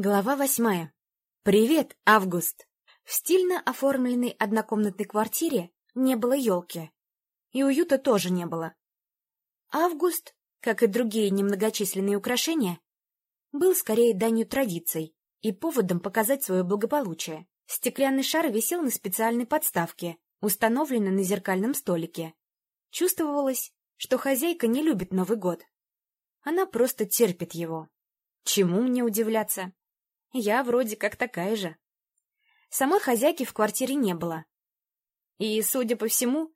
Глава восьмая. «Привет, Август!» В стильно оформленной однокомнатной квартире не было елки. И уюта тоже не было. Август, как и другие немногочисленные украшения, был скорее данью традиций и поводом показать свое благополучие. Стеклянный шар висел на специальной подставке, установленной на зеркальном столике. Чувствовалось, что хозяйка не любит Новый год. Она просто терпит его. Чему мне удивляться? Я вроде как такая же. Самой хозяйки в квартире не было. И, судя по всему,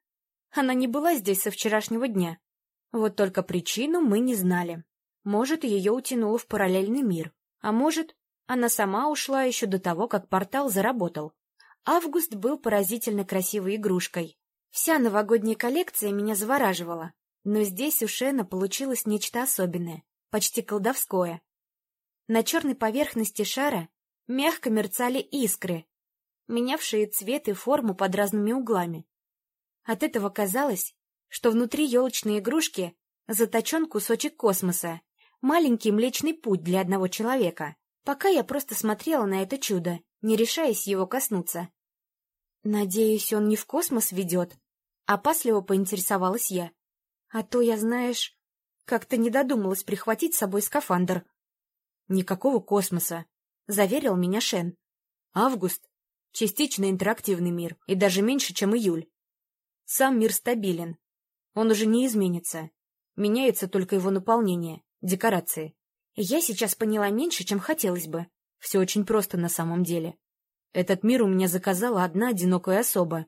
она не была здесь со вчерашнего дня. Вот только причину мы не знали. Может, ее утянуло в параллельный мир, а может, она сама ушла еще до того, как портал заработал. Август был поразительно красивой игрушкой. Вся новогодняя коллекция меня завораживала. Но здесь у Шена получилось нечто особенное, почти колдовское. На черной поверхности шара мягко мерцали искры, менявшие цвет и форму под разными углами. От этого казалось, что внутри елочной игрушки заточен кусочек космоса, маленький млечный путь для одного человека. Пока я просто смотрела на это чудо, не решаясь его коснуться. «Надеюсь, он не в космос ведет?» — опасливо поинтересовалась я. «А то я, знаешь, как-то не додумалась прихватить с собой скафандр». Никакого космоса, заверил меня Шен. Август — частично интерактивный мир, и даже меньше, чем июль. Сам мир стабилен. Он уже не изменится. Меняется только его наполнение, декорации. Я сейчас поняла меньше, чем хотелось бы. Все очень просто на самом деле. Этот мир у меня заказала одна одинокая особа,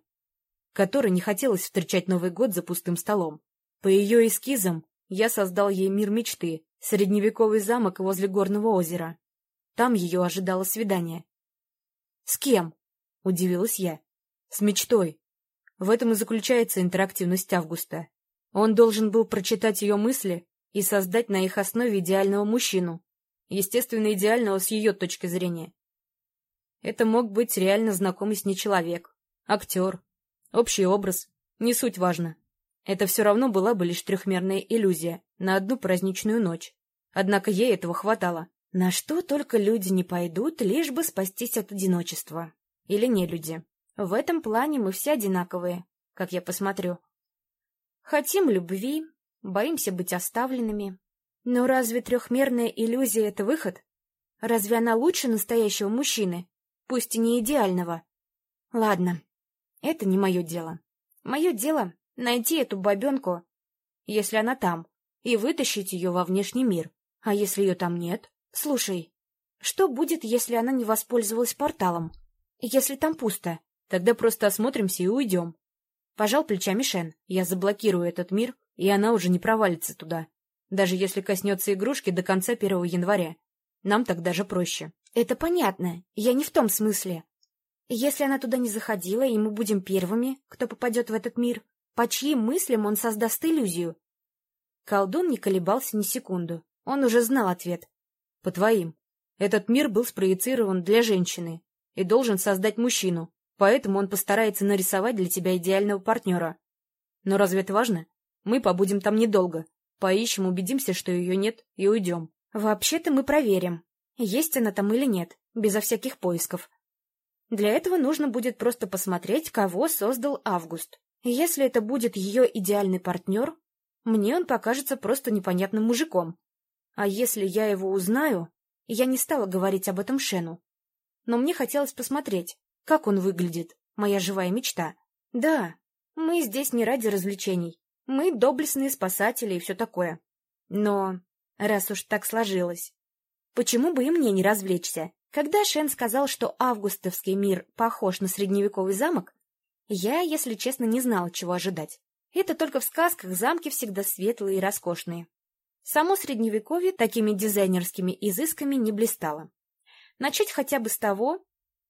которой не хотелось встречать Новый год за пустым столом. По ее эскизам я создал ей мир мечты, Средневековый замок возле горного озера. Там ее ожидало свидание. — С кем? — удивилась я. — С мечтой. В этом и заключается интерактивность Августа. Он должен был прочитать ее мысли и создать на их основе идеального мужчину, естественно, идеального с ее точки зрения. Это мог быть реально знакомый с ней человек, актер, общий образ, не суть важно. Это все равно была бы лишь трехмерная иллюзия на одну праздничную ночь. Однако ей этого хватало. На что только люди не пойдут, лишь бы спастись от одиночества. Или не люди. В этом плане мы все одинаковые, как я посмотрю. Хотим любви, боимся быть оставленными. Но разве трехмерная иллюзия — это выход? Разве она лучше настоящего мужчины, пусть и не идеального? Ладно, это не мое дело. Мое дело Найти эту бабенку, если она там, и вытащить ее во внешний мир. А если ее там нет? Слушай, что будет, если она не воспользовалась порталом? Если там пусто? Тогда просто осмотримся и уйдем. Пожал плечами Шен. Я заблокирую этот мир, и она уже не провалится туда. Даже если коснется игрушки до конца 1 января. Нам так даже проще. Это понятно. Я не в том смысле. Если она туда не заходила, и мы будем первыми, кто попадет в этот мир, по чьим мыслям он создаст иллюзию? Колдун не колебался ни секунду. Он уже знал ответ. По твоим. Этот мир был спроецирован для женщины и должен создать мужчину, поэтому он постарается нарисовать для тебя идеального партнера. Но разве это важно? Мы побудем там недолго. Поищем, убедимся, что ее нет, и уйдем. Вообще-то мы проверим, есть она там или нет, безо всяких поисков. Для этого нужно будет просто посмотреть, кого создал Август. Если это будет ее идеальный партнер, мне он покажется просто непонятным мужиком. А если я его узнаю, я не стала говорить об этом Шену. Но мне хотелось посмотреть, как он выглядит, моя живая мечта. Да, мы здесь не ради развлечений. Мы доблестные спасатели и все такое. Но раз уж так сложилось, почему бы и мне не развлечься? Когда Шен сказал, что августовский мир похож на средневековый замок, я, если честно, не знала, чего ожидать. Это только в сказках замки всегда светлые и роскошные. Само Средневековье такими дизайнерскими изысками не блистало. Начать хотя бы с того,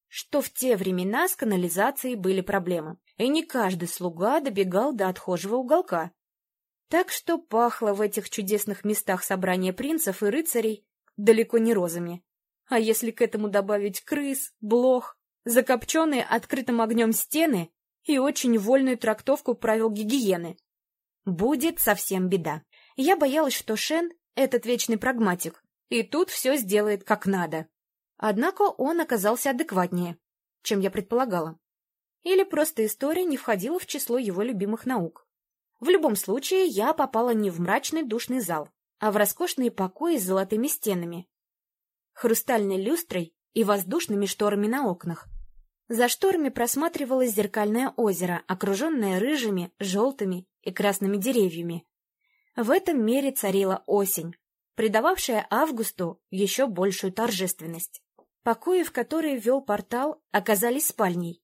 что в те времена с канализацией были проблемы, и не каждый слуга добегал до отхожего уголка. Так что пахло в этих чудесных местах собрания принцев и рыцарей далеко не розами. А если к этому добавить крыс, блох, закопченные открытым огнем стены и очень вольную трактовку правил гигиены. Будет совсем беда. Я боялась, что Шен — этот вечный прагматик, и тут все сделает как надо. Однако он оказался адекватнее, чем я предполагала. Или просто история не входила в число его любимых наук. В любом случае, я попала не в мрачный душный зал, а в роскошные покои с золотыми стенами, хрустальной люстрой и воздушными шторами на окнах. За шторами просматривалось зеркальное озеро, окруженное рыжими, желтыми и красными деревьями. В этом мире царила осень, придававшая Августу еще большую торжественность. Покои, в которые вел портал, оказались спальней.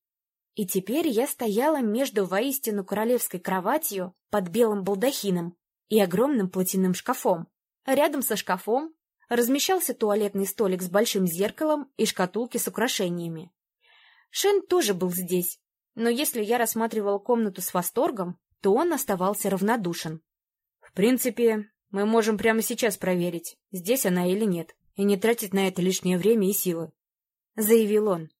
И теперь я стояла между воистину королевской кроватью под белым балдахином и огромным платяным шкафом. Рядом со шкафом размещался туалетный столик с большим зеркалом и шкатулки с украшениями. Шен тоже был здесь, но если я рассматривала комнату с восторгом, то он оставался равнодушен. В принципе, мы можем прямо сейчас проверить, здесь она или нет, и не тратить на это лишнее время и силы, — заявил он.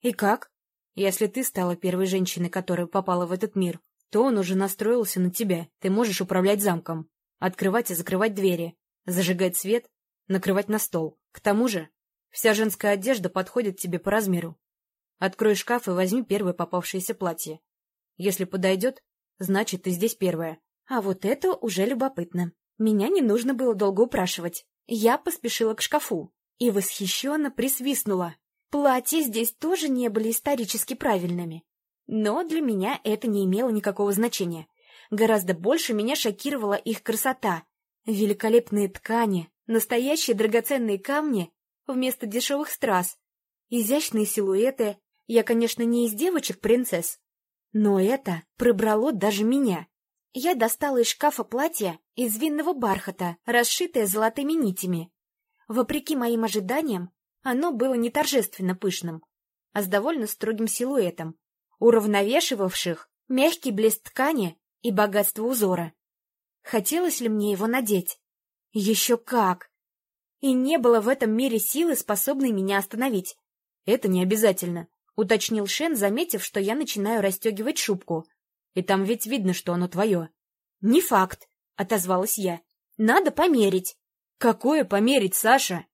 И как? Если ты стала первой женщиной, которая попала в этот мир, то он уже настроился на тебя. Ты можешь управлять замком, открывать и закрывать двери, зажигать свет, накрывать на стол. К тому же, вся женская одежда подходит тебе по размеру. Открой шкаф и возьми первое попавшееся платье. Если подойдет, значит, ты здесь первая. А вот это уже любопытно. Меня не нужно было долго упрашивать. Я поспешила к шкафу и восхищенно присвистнула. Платья здесь тоже не были исторически правильными. Но для меня это не имело никакого значения. Гораздо больше меня шокировала их красота. Великолепные ткани, настоящие драгоценные камни вместо дешевых страз, изящные силуэты, я, конечно, не из девочек-принцесс, но это пробрало даже меня. Я достала из шкафа платье из винного бархата, расшитое золотыми нитями. Вопреки моим ожиданиям, оно было не торжественно пышным, а с довольно строгим силуэтом, уравновешивавших мягкий блеск ткани и богатство узора. Хотелось ли мне его надеть? Еще как! И не было в этом мире силы, способной меня остановить. Это не обязательно, — уточнил Шен, заметив, что я начинаю расстегивать шубку. «И там ведь видно, что оно твое». «Не факт», — отозвалась я. «Надо померить». «Какое померить, Саша?»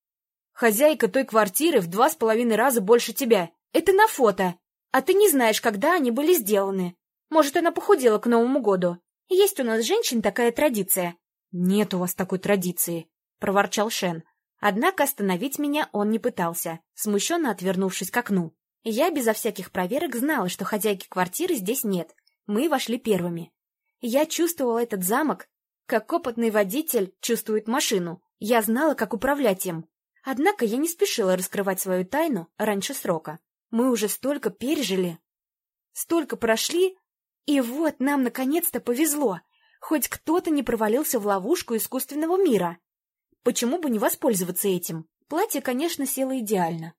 «Хозяйка той квартиры в два с половиной раза больше тебя. Это на фото. А ты не знаешь, когда они были сделаны. Может, она похудела к Новому году. Есть у нас женщин такая традиция». «Нет у вас такой традиции», — проворчал Шен. Однако остановить меня он не пытался, смущенно отвернувшись к окну. Я безо всяких проверок знала, что хозяйки квартиры здесь нет. Мы вошли первыми. Я чувствовала этот замок, как опытный водитель чувствует машину. Я знала, как управлять им. Однако я не спешила раскрывать свою тайну раньше срока. Мы уже столько пережили, столько прошли, и вот нам наконец-то повезло. Хоть кто-то не провалился в ловушку искусственного мира. Почему бы не воспользоваться этим? Платье, конечно, село идеально.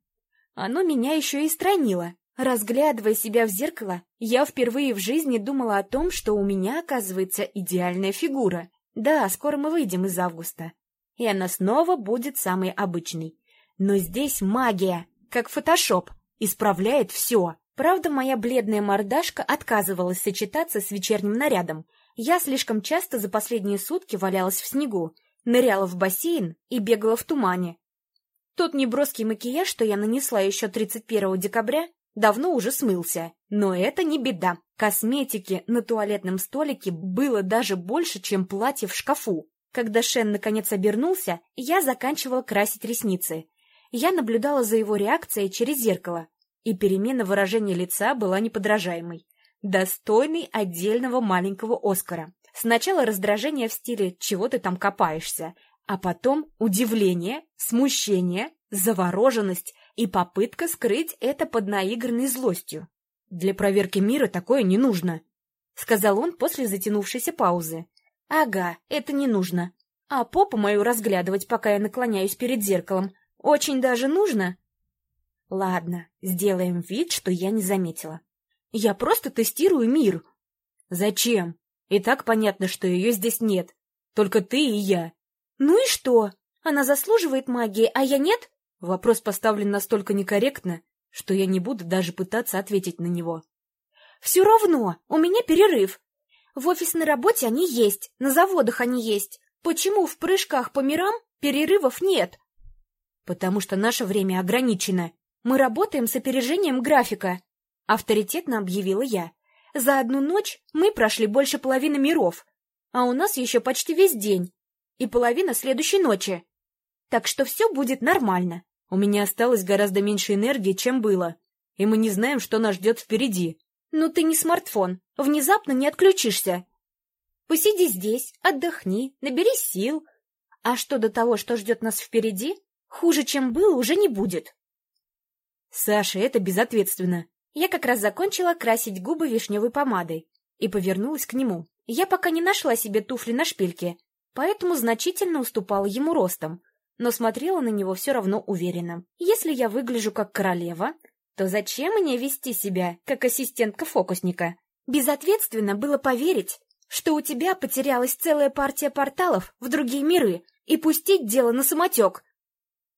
Оно меня еще и странило. Разглядывая себя в зеркало, я впервые в жизни думала о том, что у меня, оказывается, идеальная фигура. Да, скоро мы выйдем из августа. И она снова будет самой обычной. Но здесь магия, как фотошоп, исправляет все. Правда, моя бледная мордашка отказывалась сочетаться с вечерним нарядом. Я слишком часто за последние сутки валялась в снегу, ныряла в бассейн и бегала в тумане, тот неброский макияж, что я нанесла еще 31 декабря, давно уже смылся. Но это не беда. Косметики на туалетном столике было даже больше, чем платье в шкафу. Когда Шен наконец обернулся, я заканчивала красить ресницы. Я наблюдала за его реакцией через зеркало, и перемена выражения лица была неподражаемой. Достойный отдельного маленького Оскара. Сначала раздражение в стиле «чего ты там копаешься?», а потом удивление, смущение, завороженность и попытка скрыть это под наигранной злостью. «Для проверки мира такое не нужно», — сказал он после затянувшейся паузы. «Ага, это не нужно. А попу мою разглядывать, пока я наклоняюсь перед зеркалом, очень даже нужно?» «Ладно, сделаем вид, что я не заметила. Я просто тестирую мир». «Зачем? И так понятно, что ее здесь нет. Только ты и я. «Ну и что? Она заслуживает магии, а я нет?» Вопрос поставлен настолько некорректно, что я не буду даже пытаться ответить на него. «Все равно, у меня перерыв. В офисной работе они есть, на заводах они есть. Почему в прыжках по мирам перерывов нет?» Потому что наше время ограничено. Мы работаем с опережением графика, авторитетно объявила я. За одну ночь мы прошли больше половины миров, а у нас еще почти весь день и половина следующей ночи. Так что все будет нормально. У меня осталось гораздо меньше энергии, чем было, и мы не знаем, что нас ждет впереди. Ну ты не смартфон, внезапно не отключишься. Посиди здесь, отдохни, набери сил. А что до того, что ждет нас впереди, хуже, чем было, уже не будет. Саша, это безответственно. Я как раз закончила красить губы вишневой помадой и повернулась к нему. Я пока не нашла себе туфли на шпильке, поэтому значительно уступала ему ростом, но смотрела на него все равно уверенно. Если я выгляжу как королева, то зачем мне вести себя, как ассистентка фокусника? Безответственно было поверить, что у тебя потерялась целая партия порталов в другие миры и пустить дело на самотек.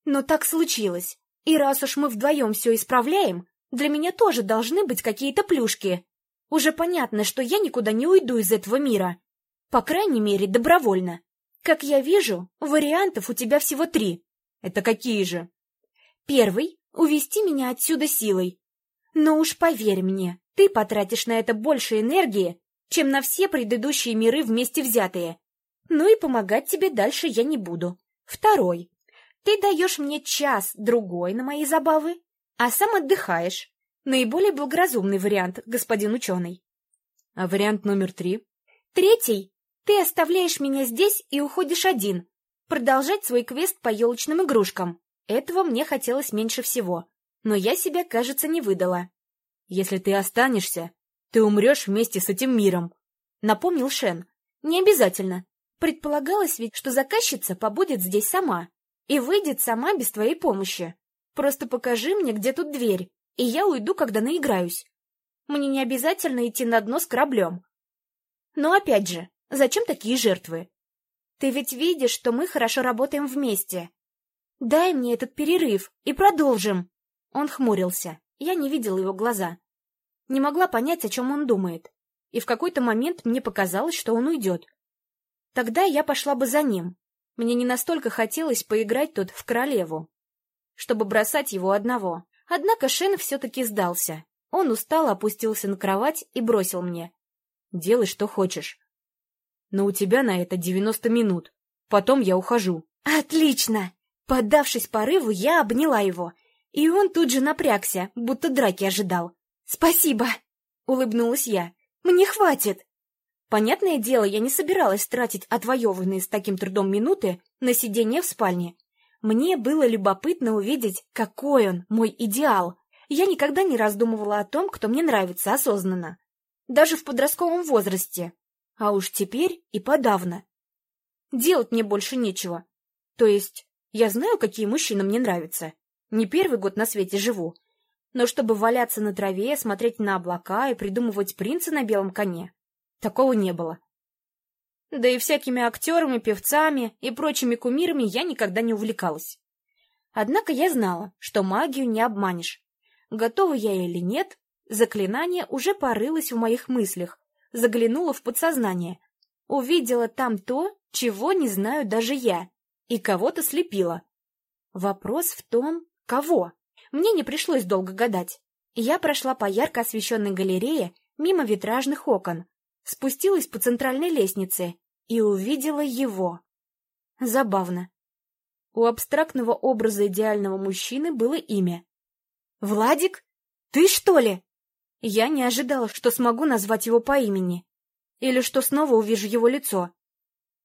Но так случилось. И раз уж мы вдвоем все исправляем, для меня тоже должны быть какие-то плюшки. Уже понятно, что я никуда не уйду из этого мира. По крайней мере, добровольно. Как я вижу, вариантов у тебя всего три. Это какие же? Первый — увести меня отсюда силой. Но уж поверь мне, ты потратишь на это больше энергии, чем на все предыдущие миры вместе взятые. Ну и помогать тебе дальше я не буду. Второй. Ты даешь мне час-другой на мои забавы, а сам отдыхаешь. Наиболее благоразумный вариант, господин ученый. А вариант номер три? Третий. Ты оставляешь меня здесь и уходишь один. Продолжать свой квест по елочным игрушкам. Этого мне хотелось меньше всего. Но я себя, кажется, не выдала. Если ты останешься, ты умрешь вместе с этим миром. Напомнил Шен. Не обязательно. Предполагалось ведь, что заказчица побудет здесь сама. И выйдет сама без твоей помощи. Просто покажи мне, где тут дверь, и я уйду, когда наиграюсь. Мне не обязательно идти на дно с кораблем. Но опять же, Зачем такие жертвы? Ты ведь видишь, что мы хорошо работаем вместе. Дай мне этот перерыв и продолжим. Он хмурился. Я не видела его глаза. Не могла понять, о чем он думает. И в какой-то момент мне показалось, что он уйдет. Тогда я пошла бы за ним. Мне не настолько хотелось поиграть тут в королеву, чтобы бросать его одного. Однако Шен все-таки сдался. Он устало опустился на кровать и бросил мне. «Делай, что хочешь но у тебя на это девяносто минут. Потом я ухожу. Отлично! Поддавшись порыву, я обняла его, и он тут же напрягся, будто драки ожидал. Спасибо! Улыбнулась я. Мне хватит! Понятное дело, я не собиралась тратить отвоеванные с таким трудом минуты на сидение в спальне. Мне было любопытно увидеть, какой он, мой идеал. Я никогда не раздумывала о том, кто мне нравится осознанно. Даже в подростковом возрасте, а уж теперь и подавно. Делать мне больше нечего. То есть, я знаю, какие мужчины мне нравятся. Не первый год на свете живу. Но чтобы валяться на траве, смотреть на облака и придумывать принца на белом коне, такого не было. Да и всякими актерами, певцами и прочими кумирами я никогда не увлекалась. Однако я знала, что магию не обманешь. Готова я или нет, заклинание уже порылось в моих мыслях заглянула в подсознание. Увидела там то, чего не знаю даже я, и кого-то слепила. Вопрос в том, кого. Мне не пришлось долго гадать. Я прошла по ярко освещенной галерее мимо витражных окон, спустилась по центральной лестнице и увидела его. Забавно. У абстрактного образа идеального мужчины было имя. «Владик? Ты, что ли?» Я не ожидала, что смогу назвать его по имени. Или что снова увижу его лицо.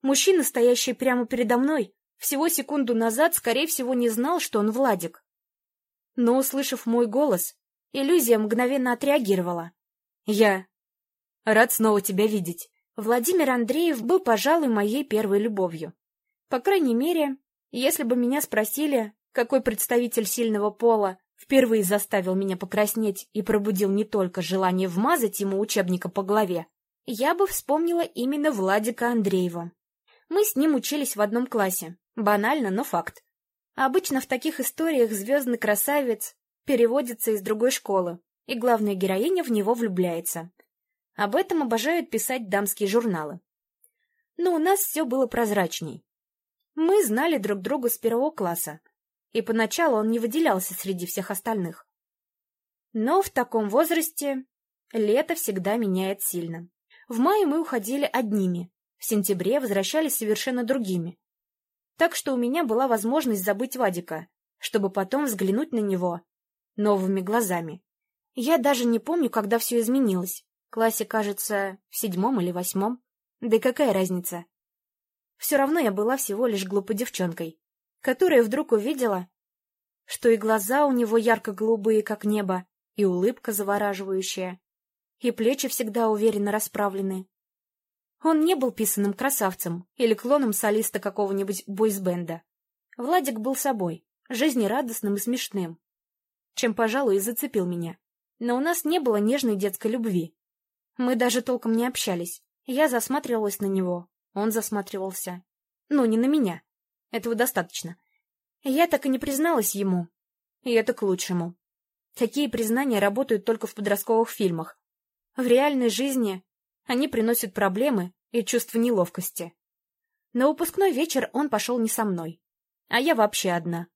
Мужчина, стоящий прямо передо мной, всего секунду назад, скорее всего, не знал, что он Владик. Но, услышав мой голос, иллюзия мгновенно отреагировала. «Я рад снова тебя видеть». Владимир Андреев был, пожалуй, моей первой любовью. По крайней мере, если бы меня спросили, какой представитель сильного пола впервые заставил меня покраснеть и пробудил не только желание вмазать ему учебника по голове, я бы вспомнила именно Владика Андреева. Мы с ним учились в одном классе. Банально, но факт. Обычно в таких историях звездный красавец переводится из другой школы, и главная героиня в него влюбляется. Об этом обожают писать дамские журналы. Но у нас все было прозрачней. Мы знали друг друга с первого класса, и поначалу он не выделялся среди всех остальных. Но в таком возрасте лето всегда меняет сильно. В мае мы уходили одними, в сентябре возвращались совершенно другими. Так что у меня была возможность забыть Вадика, чтобы потом взглянуть на него новыми глазами. Я даже не помню, когда все изменилось. В классе, кажется, в седьмом или восьмом. Да и какая разница? Все равно я была всего лишь глупой девчонкой, которая вдруг увидела, что и глаза у него ярко-голубые, как небо, и улыбка завораживающая, и плечи всегда уверенно расправлены. Он не был писанным красавцем или клоном солиста какого-нибудь бойсбенда. Владик был собой, жизнерадостным и смешным, чем, пожалуй, и зацепил меня. Но у нас не было нежной детской любви. Мы даже толком не общались. Я засматривалась на него, он засматривался. Ну, не на меня. Этого достаточно. Я так и не призналась ему. И это к лучшему. Такие признания работают только в подростковых фильмах. В реальной жизни они приносят проблемы и чувство неловкости. На выпускной вечер он пошел не со мной, а я вообще одна.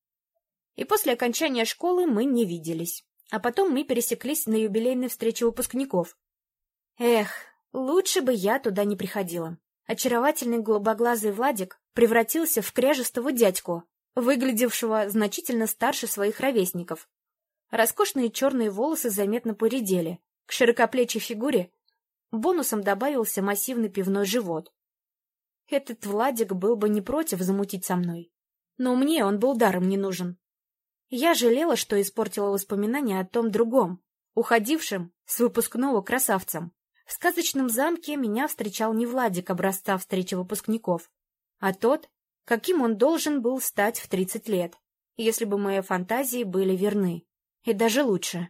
И после окончания школы мы не виделись. А потом мы пересеклись на юбилейной встрече выпускников. Эх, лучше бы я туда не приходила. Очаровательный голубоглазый Владик превратился в кряжестого дядьку, выглядевшего значительно старше своих ровесников. Роскошные черные волосы заметно поредели. К широкоплечей фигуре бонусом добавился массивный пивной живот. Этот Владик был бы не против замутить со мной. Но мне он был даром не нужен. Я жалела, что испортила воспоминания о том другом, уходившем с выпускного красавцем. В сказочном замке меня встречал не Владик образца встречи выпускников, а тот, каким он должен был стать в 30 лет, если бы мои фантазии были верны. И даже лучше.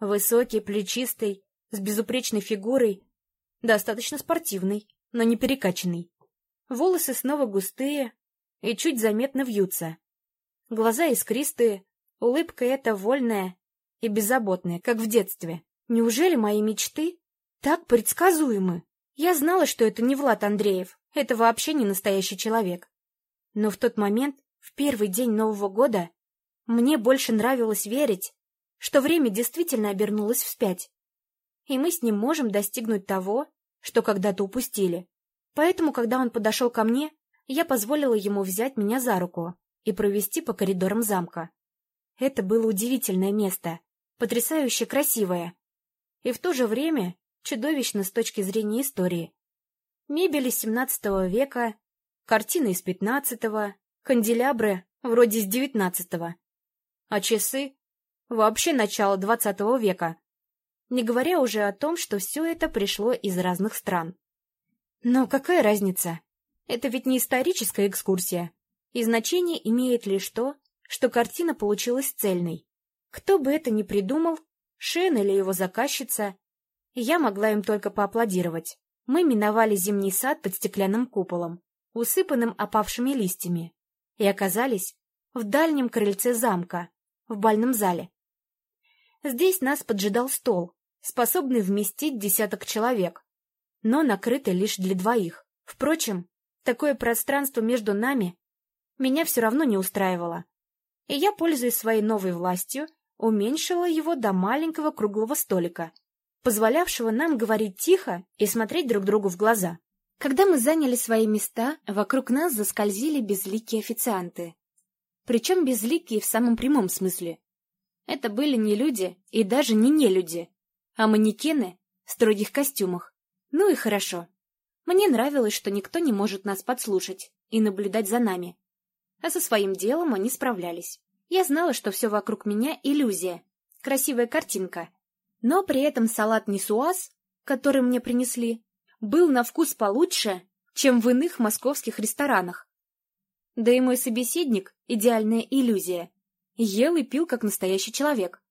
Высокий, плечистый, с безупречной фигурой, достаточно спортивный, но не перекачанный. Волосы снова густые и чуть заметно вьются. Глаза искристые, Улыбка эта вольная и беззаботная, как в детстве. Неужели мои мечты так предсказуемы? Я знала, что это не Влад Андреев, это вообще не настоящий человек. Но в тот момент, в первый день Нового года, мне больше нравилось верить, что время действительно обернулось вспять. И мы с ним можем достигнуть того, что когда-то упустили. Поэтому, когда он подошел ко мне, я позволила ему взять меня за руку и провести по коридорам замка. Это было удивительное место, потрясающе красивое. И в то же время чудовищно с точки зрения истории. Мебель из XVII века, картины из XV, канделябры вроде из XIX, а часы вообще начало XX века, не говоря уже о том, что все это пришло из разных стран. Но какая разница? Это ведь не историческая экскурсия, и значение имеет лишь то, что картина получилась цельной. Кто бы это ни придумал, Шен или его заказчица, я могла им только поаплодировать. Мы миновали зимний сад под стеклянным куполом, усыпанным опавшими листьями, и оказались в дальнем крыльце замка, в бальном зале. Здесь нас поджидал стол, способный вместить десяток человек, но накрытый лишь для двоих. Впрочем, такое пространство между нами меня все равно не устраивало и я, пользуясь своей новой властью, уменьшила его до маленького круглого столика, позволявшего нам говорить тихо и смотреть друг другу в глаза. Когда мы заняли свои места, вокруг нас заскользили безликие официанты. Причем безликие в самом прямом смысле. Это были не люди и даже не нелюди, а манекены в строгих костюмах. Ну и хорошо. Мне нравилось, что никто не может нас подслушать и наблюдать за нами а со своим делом они справлялись. Я знала, что все вокруг меня — иллюзия, красивая картинка. Но при этом салат нисуаз, который мне принесли, был на вкус получше, чем в иных московских ресторанах. Да и мой собеседник — идеальная иллюзия. Ел и пил, как настоящий человек.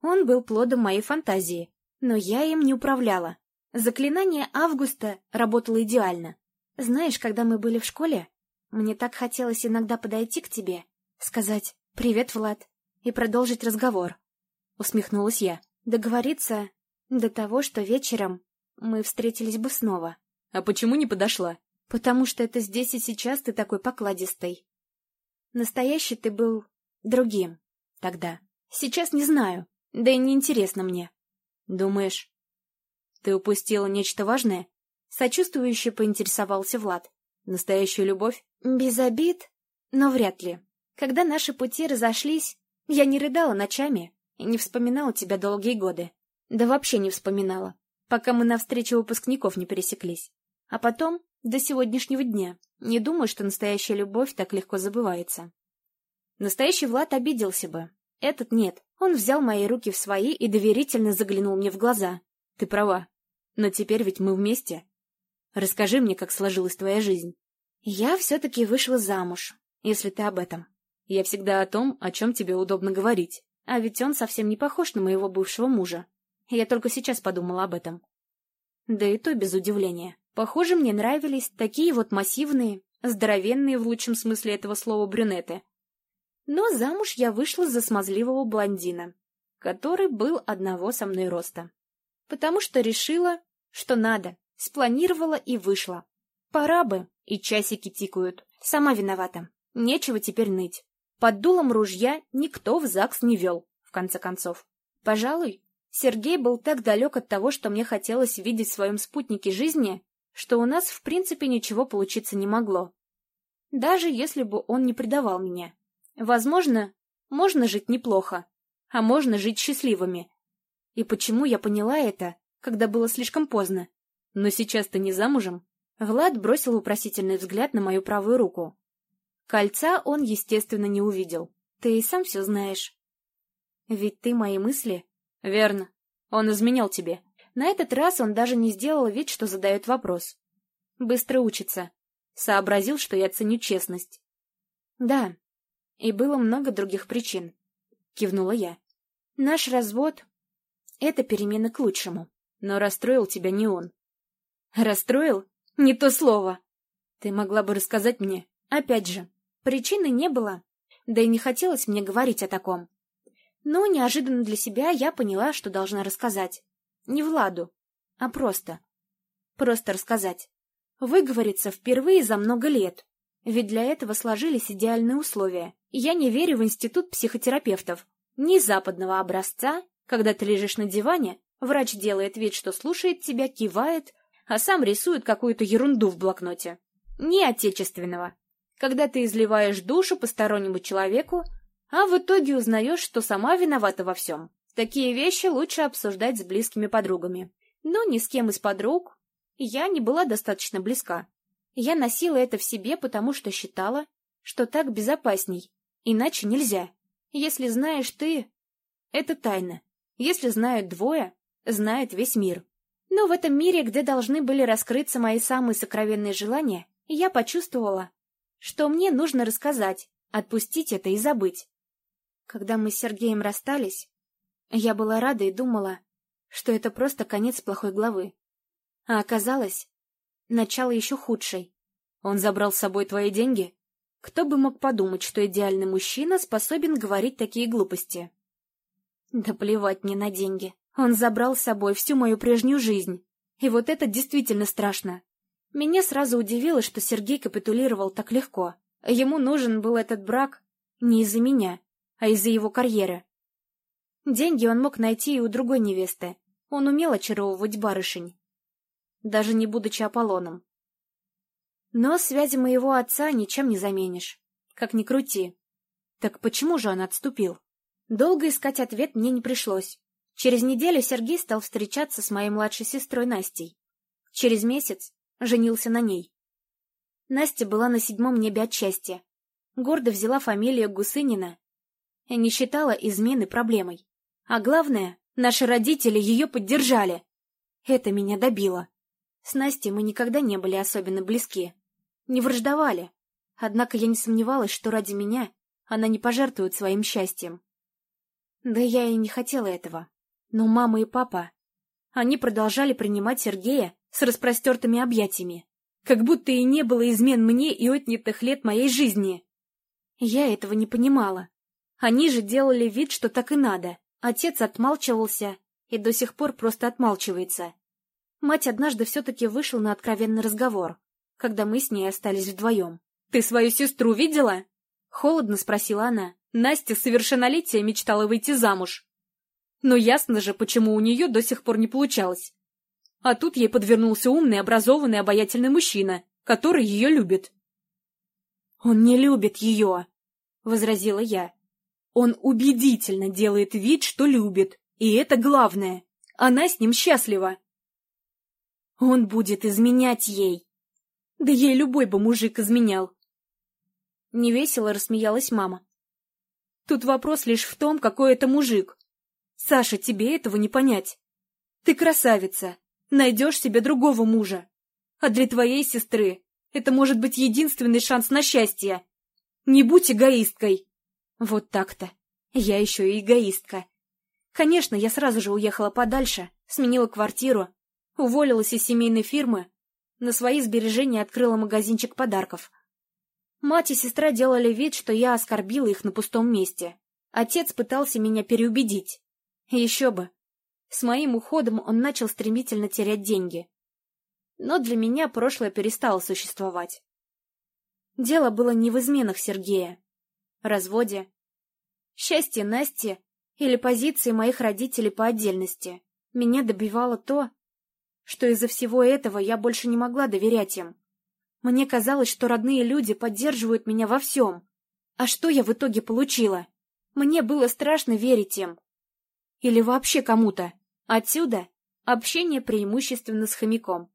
Он был плодом моей фантазии, но я им не управляла. Заклинание Августа работало идеально. Знаешь, когда мы были в школе, мне так хотелось иногда подойти к тебе, сказать «Привет, Влад» и продолжить разговор. Усмехнулась я. Договориться до того, что вечером мы встретились бы снова. А почему не подошла? Потому что это здесь и сейчас ты такой покладистый. Настоящий ты был другим. Тогда. Сейчас не знаю. Да и не интересно мне. Думаешь, ты упустила нечто важное? Сочувствующе поинтересовался Влад. Настоящую любовь? Без обид, но вряд ли. Когда наши пути разошлись, я не рыдала ночами не вспоминала тебя долгие годы. Да вообще не вспоминала, пока мы на встрече выпускников не пересеклись. А потом, до сегодняшнего дня, не думаю, что настоящая любовь так легко забывается. Настоящий Влад обиделся бы. Этот нет. Он взял мои руки в свои и доверительно заглянул мне в глаза. Ты права. Но теперь ведь мы вместе. Расскажи мне, как сложилась твоя жизнь. Я все-таки вышла замуж, если ты об этом. Я всегда о том, о чем тебе удобно говорить. А ведь он совсем не похож на моего бывшего мужа. Я только сейчас подумала об этом. Да и то без удивления. Похоже, мне нравились такие вот массивные, здоровенные в лучшем смысле этого слова брюнеты. Но замуж я вышла за смазливого блондина, который был одного со мной роста. Потому что решила, что надо, спланировала и вышла. Пора бы, и часики тикают. Сама виновата. Нечего теперь ныть. Под дулом ружья никто в ЗАГС не вел, в конце концов. Пожалуй, Сергей был так далек от того, что мне хотелось видеть в своем спутнике жизни, что у нас в принципе ничего получиться не могло. Даже если бы он не предавал меня. Возможно, можно жить неплохо, а можно жить счастливыми. И почему я поняла это, когда было слишком поздно? Но сейчас ты не замужем? Влад бросил вопросительный взгляд на мою правую руку. Кольца он, естественно, не увидел. Ты и сам все знаешь. Ведь ты мои мысли... Верно. Он изменял тебе. На этот раз он даже не сделал вид, что задает вопрос. Быстро учится. Сообразил, что я ценю честность. Да, и было много других причин. Кивнула я. Наш развод — это перемена к лучшему. Но расстроил тебя не он. Расстроил? Не то слово. Ты могла бы рассказать мне. Опять же, Причины не было, да и не хотелось мне говорить о таком. Но неожиданно для себя я поняла, что должна рассказать. Не Владу, а просто. Просто рассказать. Выговориться впервые за много лет. Ведь для этого сложились идеальные условия. я не верю в институт психотерапевтов. Ни западного образца, когда ты лежишь на диване, врач делает вид, что слушает тебя, кивает, а сам рисует какую-то ерунду в блокноте. Ни отечественного, когда ты изливаешь душу постороннему человеку, а в итоге узнаешь, что сама виновата во всем. Такие вещи лучше обсуждать с близкими подругами. Но ни с кем из подруг я не была достаточно близка. Я носила это в себе, потому что считала, что так безопасней. Иначе нельзя. Если знаешь ты, это тайна. Если знают двое, знает весь мир. Но в этом мире, где должны были раскрыться мои самые сокровенные желания, я почувствовала, что мне нужно рассказать, отпустить это и забыть. Когда мы с Сергеем расстались, я была рада и думала, что это просто конец плохой главы. А оказалось, начало еще худшей. Он забрал с собой твои деньги? Кто бы мог подумать, что идеальный мужчина способен говорить такие глупости? Да плевать мне на деньги. Он забрал с собой всю мою прежнюю жизнь. И вот это действительно страшно. Меня сразу удивило, что Сергей капитулировал так легко. Ему нужен был этот брак не из-за меня, а из-за его карьеры. Деньги он мог найти и у другой невесты. Он умел очаровывать барышень, даже не будучи Аполлоном. Но связи моего отца ничем не заменишь. Как ни крути. Так почему же он отступил? Долго искать ответ мне не пришлось. Через неделю Сергей стал встречаться с моей младшей сестрой Настей. Через месяц женился на ней. Настя была на седьмом небе от счастья. Гордо взяла фамилию Гусынина и не считала измены проблемой. А главное, наши родители ее поддержали. Это меня добило. С Настей мы никогда не были особенно близки. Не враждовали. Однако я не сомневалась, что ради меня она не пожертвует своим счастьем. Да я и не хотела этого. Но мама и папа, они продолжали принимать Сергея с распростертыми объятиями, как будто и не было измен мне и отнятых лет моей жизни. Я этого не понимала. Они же делали вид, что так и надо. Отец отмалчивался и до сих пор просто отмалчивается. Мать однажды все-таки вышла на откровенный разговор, когда мы с ней остались вдвоем. «Ты свою сестру видела?» Холодно спросила она. Настя совершеннолетия мечтала выйти замуж. Но ясно же, почему у нее до сих пор не получалось. А тут ей подвернулся умный, образованный, обаятельный мужчина, который ее любит. «Он не любит ее», — возразила я. «Он убедительно делает вид, что любит, и это главное. Она с ним счастлива». «Он будет изменять ей». «Да ей любой бы мужик изменял». Невесело рассмеялась мама. «Тут вопрос лишь в том, какой это мужик. Саша, тебе этого не понять. Ты красавица, найдешь себе другого мужа. А для твоей сестры это может быть единственный шанс на счастье. Не будь эгоисткой. Вот так-то. Я еще и эгоистка. Конечно, я сразу же уехала подальше, сменила квартиру, уволилась из семейной фирмы, на свои сбережения открыла магазинчик подарков. Мать и сестра делали вид, что я оскорбила их на пустом месте. Отец пытался меня переубедить. Еще бы. С моим уходом он начал стремительно терять деньги. Но для меня прошлое перестало существовать. Дело было не в изменах Сергея, разводе, счастье Насти или позиции моих родителей по отдельности. Меня добивало то, что из-за всего этого я больше не могла доверять им. Мне казалось, что родные люди поддерживают меня во всем. А что я в итоге получила? Мне было страшно верить им. Или вообще кому-то. Отсюда общение преимущественно с хомяком.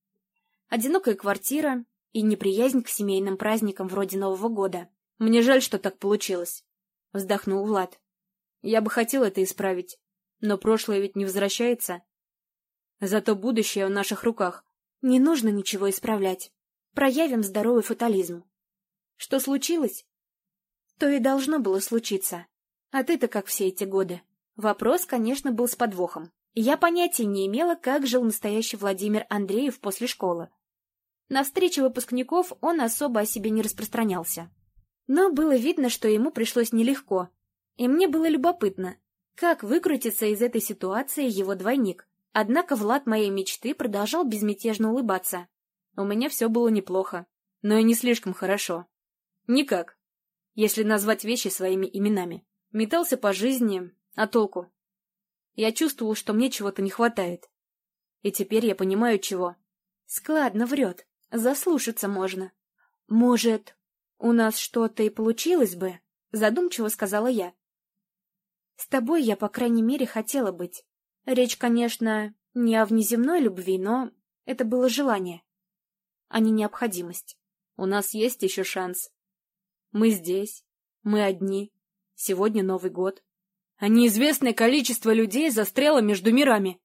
Одинокая квартира и неприязнь к семейным праздникам вроде Нового года. Мне жаль, что так получилось. Вздохнул Влад. Я бы хотел это исправить. Но прошлое ведь не возвращается. Зато будущее в наших руках. Не нужно ничего исправлять. Проявим здоровый фатализм. Что случилось? То и должно было случиться. А ты-то как все эти годы? Вопрос, конечно, был с подвохом. Я понятия не имела, как жил настоящий Владимир Андреев после школы. На встрече выпускников он особо о себе не распространялся. Но было видно, что ему пришлось нелегко. И мне было любопытно, как выкрутится из этой ситуации его двойник. Однако Влад моей мечты продолжал безмятежно улыбаться. У меня все было неплохо, но и не слишком хорошо. Никак, если назвать вещи своими именами. Метался по жизни, а толку? Я чувствовал, что мне чего-то не хватает. И теперь я понимаю, чего. Складно врет. Заслушаться можно. Может, у нас что-то и получилось бы? Задумчиво сказала я. С тобой я, по крайней мере, хотела быть. Речь, конечно, не о внеземной любви, но это было желание, а не необходимость. У нас есть еще шанс. Мы здесь, мы одни. Сегодня Новый год а неизвестное количество людей застряло между мирами.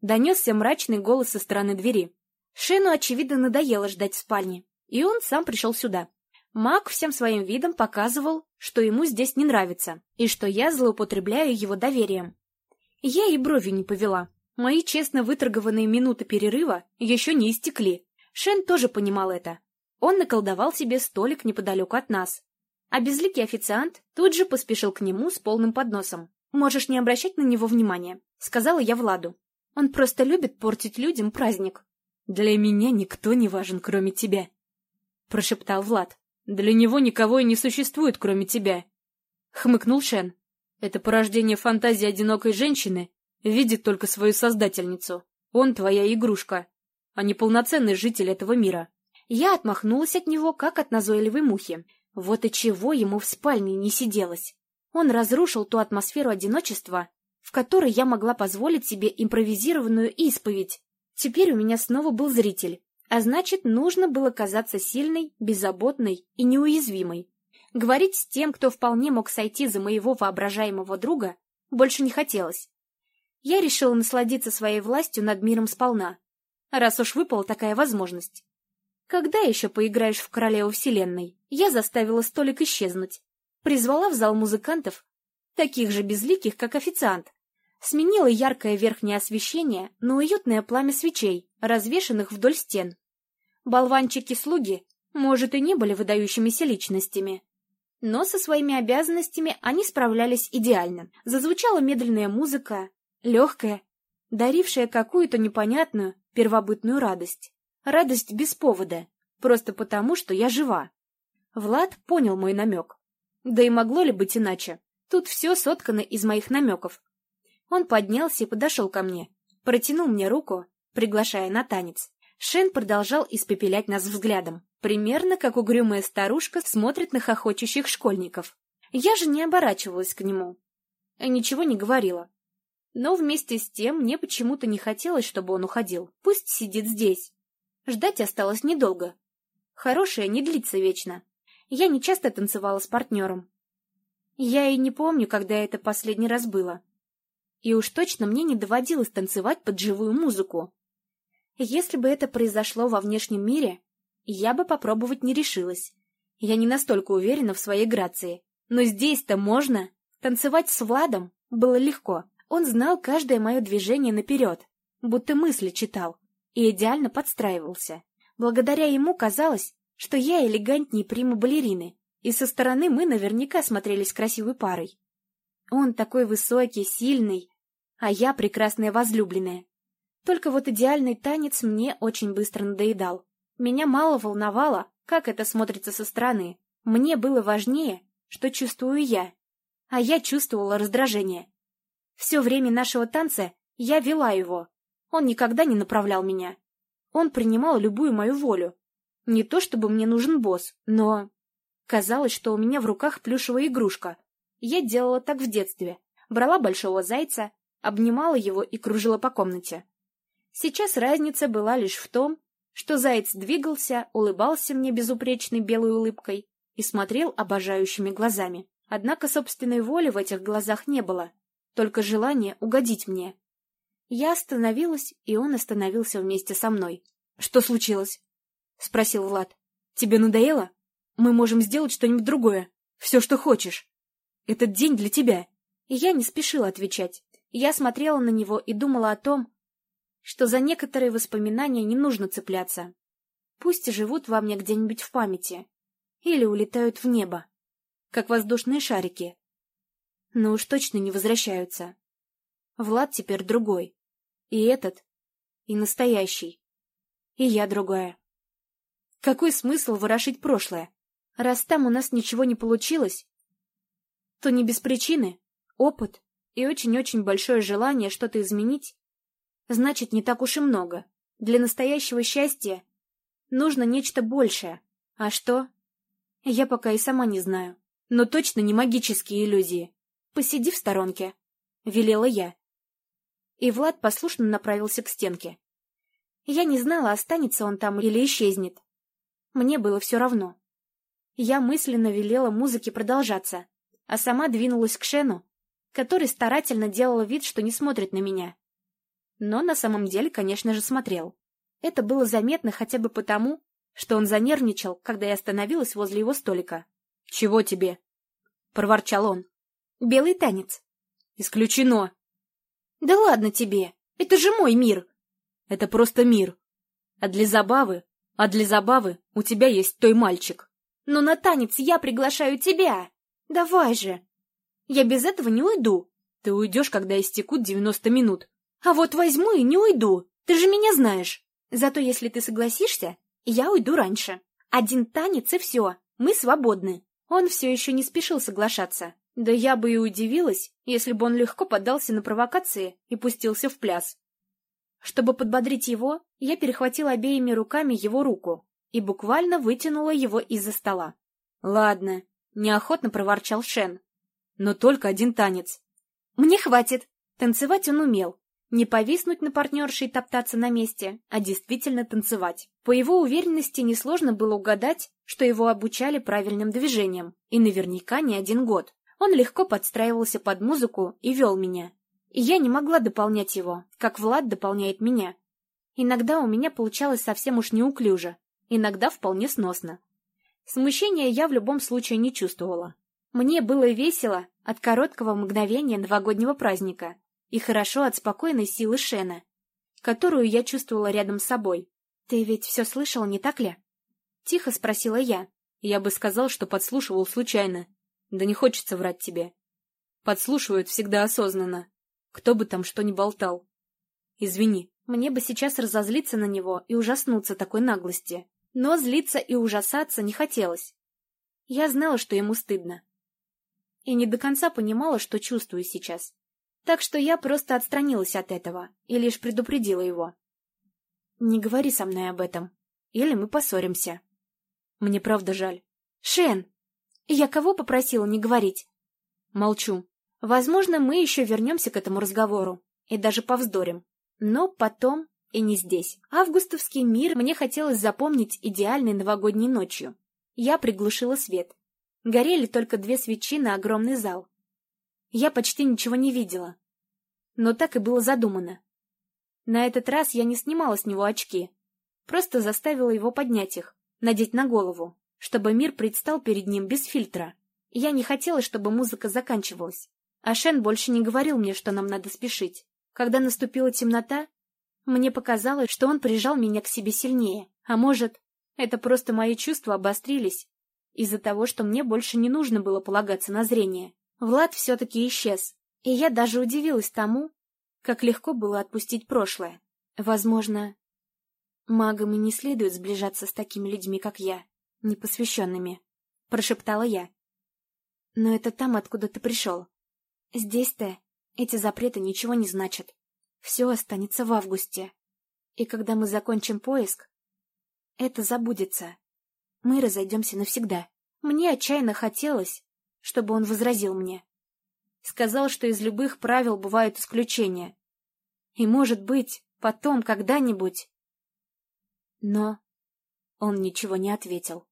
Донесся мрачный голос со стороны двери. Шену, очевидно, надоело ждать в спальне, и он сам пришел сюда. Маг всем своим видом показывал, что ему здесь не нравится, и что я злоупотребляю его доверием. Я и бровью не повела. Мои честно выторгованные минуты перерыва еще не истекли. Шен тоже понимал это. Он наколдовал себе столик неподалеку от нас, а безликий официант тут же поспешил к нему с полным подносом. «Можешь не обращать на него внимания», — сказала я Владу. «Он просто любит портить людям праздник». «Для меня никто не важен, кроме тебя», — прошептал Влад. «Для него никого и не существует, кроме тебя», — хмыкнул Шен. «Это порождение фантазии одинокой женщины видит только свою создательницу. Он твоя игрушка, а не полноценный житель этого мира». Я отмахнулась от него, как от назойливой мухи, вот и чего ему в спальне не сиделось. Он разрушил ту атмосферу одиночества, в которой я могла позволить себе импровизированную исповедь. Теперь у меня снова был зритель, а значит, нужно было казаться сильной, беззаботной и неуязвимой. Говорить с тем, кто вполне мог сойти за моего воображаемого друга, больше не хотелось. Я решила насладиться своей властью над миром сполна, раз уж выпала такая возможность. Когда еще поиграешь в королеву вселенной? Я заставила столик исчезнуть. Призвала в зал музыкантов, таких же безликих, как официант. Сменила яркое верхнее освещение на уютное пламя свечей, развешанных вдоль стен. Болванчики-слуги, может, и не были выдающимися личностями. Но со своими обязанностями они справлялись идеально. Зазвучала медленная музыка, легкая, дарившая какую-то непонятную первобытную радость. Радость без повода, просто потому, что я жива. Влад понял мой намек. Да и могло ли быть иначе? Тут все соткано из моих намеков. Он поднялся и подошел ко мне, протянул мне руку, приглашая на танец. Шен продолжал испепелять нас взглядом, примерно как угрюмая старушка смотрит на хохочущих школьников. Я же не оборачивалась к нему. Ничего не говорила. Но вместе с тем мне почему-то не хотелось, чтобы он уходил. Пусть сидит здесь. Ждать осталось недолго. Хорошее не длится вечно. Я не часто танцевала с партнером. Я и не помню, когда это последний раз было. И уж точно мне не доводилось танцевать под живую музыку. Если бы это произошло во внешнем мире, я бы попробовать не решилась. Я не настолько уверена в своей грации. Но здесь-то можно. Танцевать с Владом было легко. Он знал каждое мое движение наперед, будто мысли читал, и идеально подстраивался. Благодаря ему казалось, что я элегантнее примы балерины, и со стороны мы наверняка смотрелись красивой парой. Он такой высокий, сильный, а я прекрасная возлюбленная. Только вот идеальный танец мне очень быстро надоедал. Меня мало волновало, как это смотрится со стороны. Мне было важнее, что чувствую я. А я чувствовала раздражение. Все время нашего танца я вела его. Он никогда не направлял меня. Он принимал любую мою волю. Не то чтобы мне нужен босс, но... Казалось, что у меня в руках плюшевая игрушка. Я делала так в детстве. Брала большого зайца, обнимала его и кружила по комнате. Сейчас разница была лишь в том, что заяц двигался, улыбался мне безупречной белой улыбкой и смотрел обожающими глазами. Однако собственной воли в этих глазах не было, только желание угодить мне. Я остановилась, и он остановился вместе со мной. — Что случилось? — спросил Влад. — Тебе надоело? Мы можем сделать что-нибудь другое. Все, что хочешь. Этот день для тебя. Я не спешила отвечать. Я смотрела на него и думала о том, что за некоторые воспоминания не нужно цепляться. Пусть живут во мне где-нибудь в памяти. Или улетают в небо, как воздушные шарики. Но уж точно не возвращаются. Влад теперь другой. И этот, и настоящий. И я другая. Какой смысл ворошить прошлое? Раз там у нас ничего не получилось, то не без причины. Опыт и очень-очень большое желание что-то изменить, значит, не так уж и много. Для настоящего счастья нужно нечто большее. А что? Я пока и сама не знаю. Но точно не магические иллюзии. Посиди в сторонке, — велела я. И Влад послушно направился к стенке. Я не знала, останется он там или исчезнет. Мне было все равно. Я мысленно велела музыке продолжаться, а сама двинулась к Шену, который старательно делал вид, что не смотрит на меня. Но на самом деле, конечно же, смотрел. Это было заметно хотя бы потому, что он занервничал, когда я остановилась возле его столика. — Чего тебе? — проворчал он. — Белый танец. — Исключено. — Да ладно тебе, это же мой мир. — Это просто мир. А для забавы, а для забавы у тебя есть той мальчик. Но на танец я приглашаю тебя. Давай же. Я без этого не уйду. Ты уйдешь, когда истекут девяносто минут. А вот возьму и не уйду. Ты же меня знаешь. Зато если ты согласишься, я уйду раньше. Один танец и все. Мы свободны. Он все еще не спешил соглашаться. Да я бы и удивилась, если бы он легко поддался на провокации и пустился в пляс. Чтобы подбодрить его, я перехватила обеими руками его руку и буквально вытянула его из-за стола. — Ладно, — неохотно проворчал Шен. — Но только один танец. — Мне хватит. Танцевать он умел. Не повиснуть на партнерше и топтаться на месте, а действительно танцевать. По его уверенности несложно было угадать, что его обучали правильным движениям, и наверняка не один год. Он легко подстраивался под музыку и вел меня. И я не могла дополнять его, как Влад дополняет меня. Иногда у меня получалось совсем уж неуклюже, иногда вполне сносно. Смущения я в любом случае не чувствовала. Мне было весело от короткого мгновения новогоднего праздника и хорошо от спокойной силы Шена, которую я чувствовала рядом с собой. «Ты ведь все слышал, не так ли?» Тихо спросила я. Я бы сказал, что подслушивал случайно. Да не хочется врать тебе. Подслушивают всегда осознанно. Кто бы там что ни болтал. Извини, мне бы сейчас разозлиться на него и ужаснуться такой наглости. Но злиться и ужасаться не хотелось. Я знала, что ему стыдно. и не до конца понимала, что чувствую сейчас. Так что я просто отстранилась от этого и лишь предупредила его. «Не говори со мной об этом, или мы поссоримся». «Мне правда жаль». «Шен, я кого попросила не говорить?» «Молчу. Возможно, мы еще вернемся к этому разговору и даже повздорим. Но потом и не здесь. Августовский мир мне хотелось запомнить идеальной новогодней ночью. Я приглушила свет. Горели только две свечи на огромный зал. Я почти ничего не видела. Но так и было задумано. На этот раз я не снимала с него очки. Просто заставила его поднять их, надеть на голову, чтобы мир предстал перед ним без фильтра. Я не хотела, чтобы музыка заканчивалась. А Шен больше не говорил мне, что нам надо спешить. Когда наступила темнота, мне показалось, что он прижал меня к себе сильнее. А может, это просто мои чувства обострились из-за того, что мне больше не нужно было полагаться на зрение. Влад все-таки исчез, и я даже удивилась тому, как легко было отпустить прошлое. Возможно, магам и не следует сближаться с такими людьми, как я, непосвященными, — прошептала я. Но это там, откуда ты пришел. Здесь-то эти запреты ничего не значат. Все останется в августе. И когда мы закончим поиск, это забудется. Мы разойдемся навсегда. Мне отчаянно хотелось, чтобы он возразил мне. Сказал, что из любых правил бывают исключения. И, может быть, потом, когда-нибудь... Но он ничего не ответил.